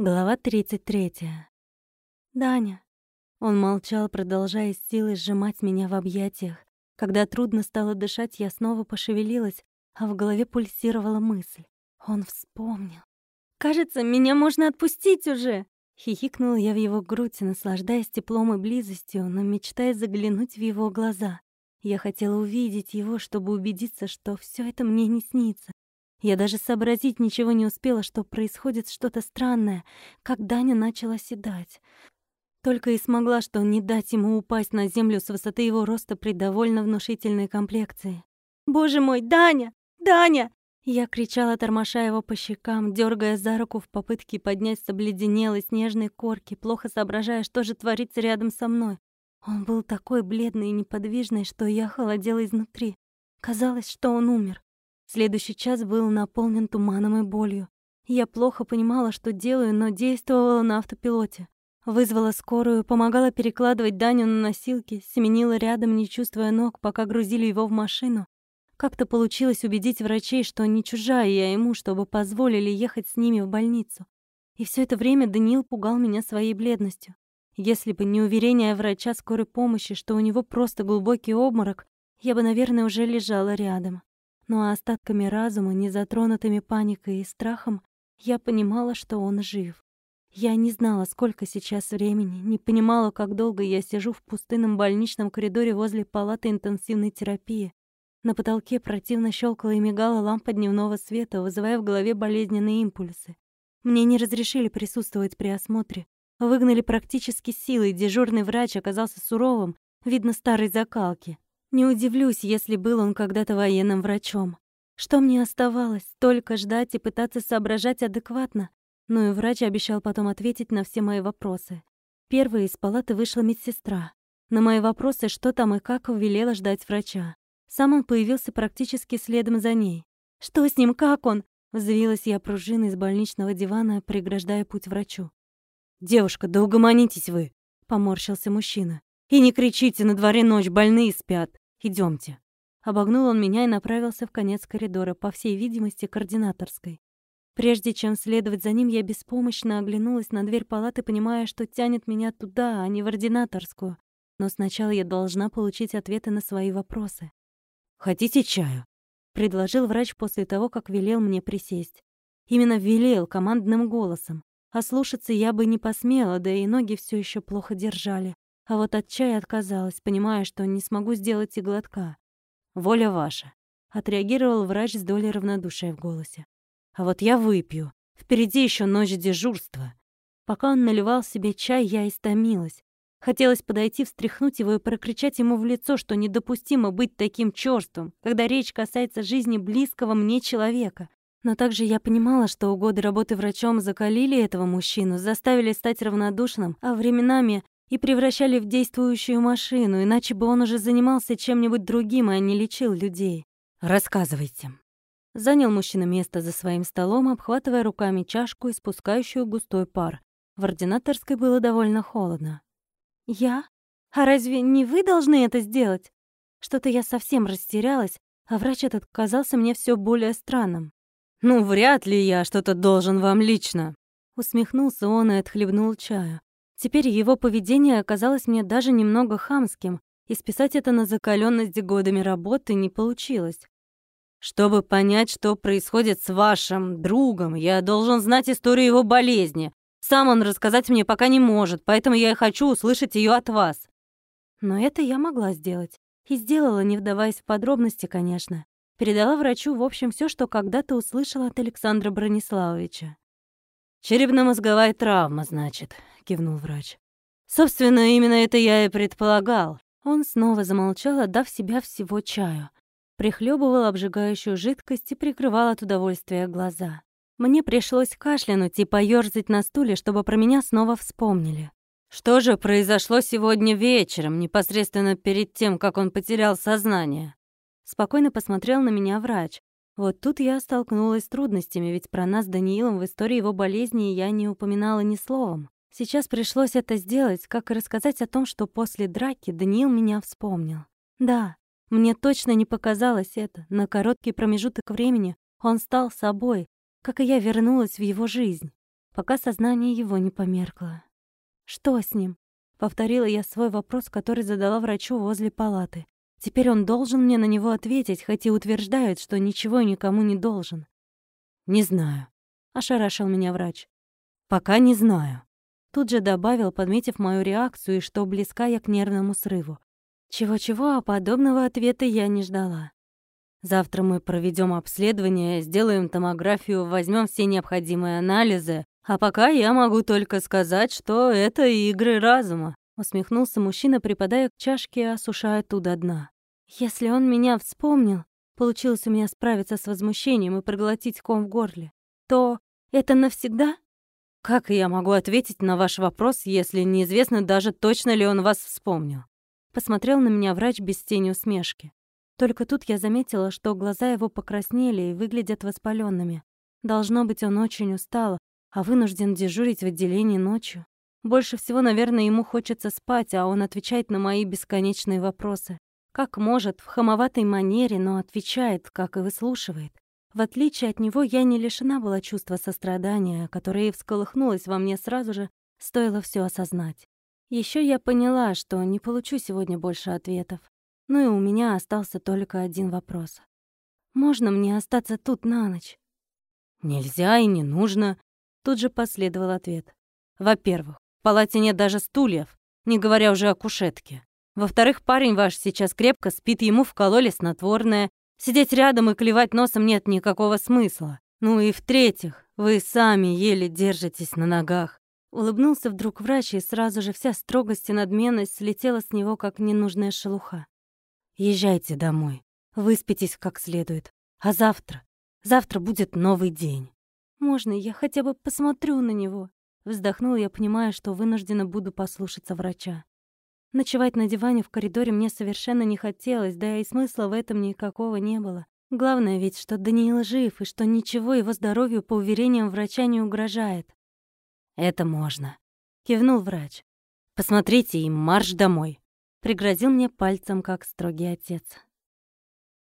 Глава 33. «Даня». Он молчал, продолжая с силой сжимать меня в объятиях. Когда трудно стало дышать, я снова пошевелилась, а в голове пульсировала мысль. Он вспомнил. «Кажется, меня можно отпустить уже!» Хихикнула я в его грудь, наслаждаясь теплом и близостью, но мечтая заглянуть в его глаза. Я хотела увидеть его, чтобы убедиться, что все это мне не снится. Я даже сообразить ничего не успела, что происходит что-то странное, как Даня начал оседать. Только и смогла, что не дать ему упасть на землю с высоты его роста при довольно внушительной комплекции. «Боже мой, Даня! Даня!» Я кричала, тормоша его по щекам, дергая за руку в попытке поднять с обледенелой снежной корки, плохо соображая, что же творится рядом со мной. Он был такой бледный и неподвижный, что я холодела изнутри. Казалось, что он умер. Следующий час был наполнен туманом и болью. Я плохо понимала, что делаю, но действовала на автопилоте. Вызвала скорую, помогала перекладывать Даню на носилки, семенила рядом, не чувствуя ног, пока грузили его в машину. Как-то получилось убедить врачей, что не чужая я ему, чтобы позволили ехать с ними в больницу. И все это время Даниил пугал меня своей бледностью. Если бы не уверение врача скорой помощи, что у него просто глубокий обморок, я бы, наверное, уже лежала рядом но остатками разума, не затронутыми паникой и страхом, я понимала, что он жив. Я не знала, сколько сейчас времени, не понимала, как долго я сижу в пустынном больничном коридоре возле палаты интенсивной терапии. На потолке противно щелкала и мигала лампа дневного света, вызывая в голове болезненные импульсы. Мне не разрешили присутствовать при осмотре. Выгнали практически силой, дежурный врач оказался суровым, видно старой закалки. Не удивлюсь, если был он когда-то военным врачом. Что мне оставалось? Только ждать и пытаться соображать адекватно. Ну и врач обещал потом ответить на все мои вопросы. Первой из палаты вышла медсестра. На мои вопросы, что там и как, велела ждать врача. Сам он появился практически следом за ней. «Что с ним? Как он?» Взвилась я пружиной с больничного дивана, преграждая путь врачу. «Девушка, да угомонитесь вы!» — поморщился мужчина. «И не кричите, на дворе ночь, больные спят. Идемте. Обогнул он меня и направился в конец коридора, по всей видимости, координаторской. Прежде чем следовать за ним, я беспомощно оглянулась на дверь палаты, понимая, что тянет меня туда, а не в ординаторскую. Но сначала я должна получить ответы на свои вопросы. «Хотите чаю?» — предложил врач после того, как велел мне присесть. Именно велел командным голосом. А слушаться я бы не посмела, да и ноги все еще плохо держали. А вот от чая отказалась, понимая, что не смогу сделать и глотка. «Воля ваша», — отреагировал врач с долей равнодушия в голосе. «А вот я выпью. Впереди еще ночь дежурства». Пока он наливал себе чай, я истомилась. Хотелось подойти, встряхнуть его и прокричать ему в лицо, что недопустимо быть таким чёрством, когда речь касается жизни близкого мне человека. Но также я понимала, что годы работы врачом закалили этого мужчину, заставили стать равнодушным, а временами и превращали в действующую машину, иначе бы он уже занимался чем-нибудь другим, а не лечил людей. «Рассказывайте». Занял мужчина место за своим столом, обхватывая руками чашку, испускающую густой пар. В ординаторской было довольно холодно. «Я? А разве не вы должны это сделать?» Что-то я совсем растерялась, а врач этот казался мне все более странным. «Ну, вряд ли я что-то должен вам лично», Усмехнулся он и отхлебнул чаю. Теперь его поведение оказалось мне даже немного хамским, и списать это на закаленность годами работы не получилось. Чтобы понять, что происходит с вашим другом, я должен знать историю его болезни. Сам он рассказать мне пока не может, поэтому я и хочу услышать ее от вас. Но это я могла сделать. И сделала, не вдаваясь в подробности, конечно. Передала врачу, в общем, все, что когда-то услышала от Александра Брониславовича. «Черепно-мозговая травма, значит», — кивнул врач. «Собственно, именно это я и предполагал». Он снова замолчал, отдав себя всего чаю. Прихлебывал обжигающую жидкость и прикрывал от удовольствия глаза. Мне пришлось кашлянуть и поёрзать на стуле, чтобы про меня снова вспомнили. Что же произошло сегодня вечером, непосредственно перед тем, как он потерял сознание? Спокойно посмотрел на меня врач. Вот тут я столкнулась с трудностями, ведь про нас с Даниилом в истории его болезни я не упоминала ни словом. Сейчас пришлось это сделать, как и рассказать о том, что после драки Даниил меня вспомнил. Да, мне точно не показалось это. На короткий промежуток времени он стал собой, как и я вернулась в его жизнь. пока сознание его не померкло. «Что с ним?» — повторила я свой вопрос, который задала врачу возле палаты. Теперь он должен мне на него ответить, хоть и утверждает, что ничего никому не должен. «Не знаю», — ошарашил меня врач. «Пока не знаю». Тут же добавил, подметив мою реакцию и что близка я к нервному срыву. Чего-чего, а подобного ответа я не ждала. Завтра мы проведем обследование, сделаем томографию, возьмем все необходимые анализы, а пока я могу только сказать, что это игры разума. Усмехнулся мужчина, припадая к чашке осушая ту до дна. Если он меня вспомнил, получилось у меня справиться с возмущением и проглотить ком в горле, то это навсегда? Как я могу ответить на ваш вопрос, если неизвестно даже точно ли он вас вспомнил? Посмотрел на меня врач без тени усмешки. Только тут я заметила, что глаза его покраснели и выглядят воспаленными. Должно быть, он очень устал, а вынужден дежурить в отделении ночью. Больше всего, наверное, ему хочется спать, а он отвечает на мои бесконечные вопросы. Как может, в хамоватой манере, но отвечает, как и выслушивает. В отличие от него, я не лишена была чувства сострадания, которое и всколыхнулось во мне сразу же, стоило все осознать. Еще я поняла, что не получу сегодня больше ответов. Ну и у меня остался только один вопрос. «Можно мне остаться тут на ночь?» «Нельзя и не нужно», — тут же последовал ответ. «Во-первых, в палате нет даже стульев, не говоря уже о кушетке. Во-вторых, парень ваш сейчас крепко спит, ему вкололи снотворное. Сидеть рядом и клевать носом нет никакого смысла. Ну и в-третьих, вы сами еле держитесь на ногах. Улыбнулся вдруг врач, и сразу же вся строгость и надменность слетела с него, как ненужная шелуха. Езжайте домой, выспитесь как следует. А завтра, завтра будет новый день. Можно я хотя бы посмотрю на него? Вздохнула я, понимая, что вынуждена буду послушаться врача. Ночевать на диване в коридоре мне совершенно не хотелось, да и смысла в этом никакого не было. Главное ведь, что Даниил жив, и что ничего его здоровью, по уверениям врача, не угрожает. «Это можно», — кивнул врач. «Посмотрите и марш домой». Пригрозил мне пальцем, как строгий отец.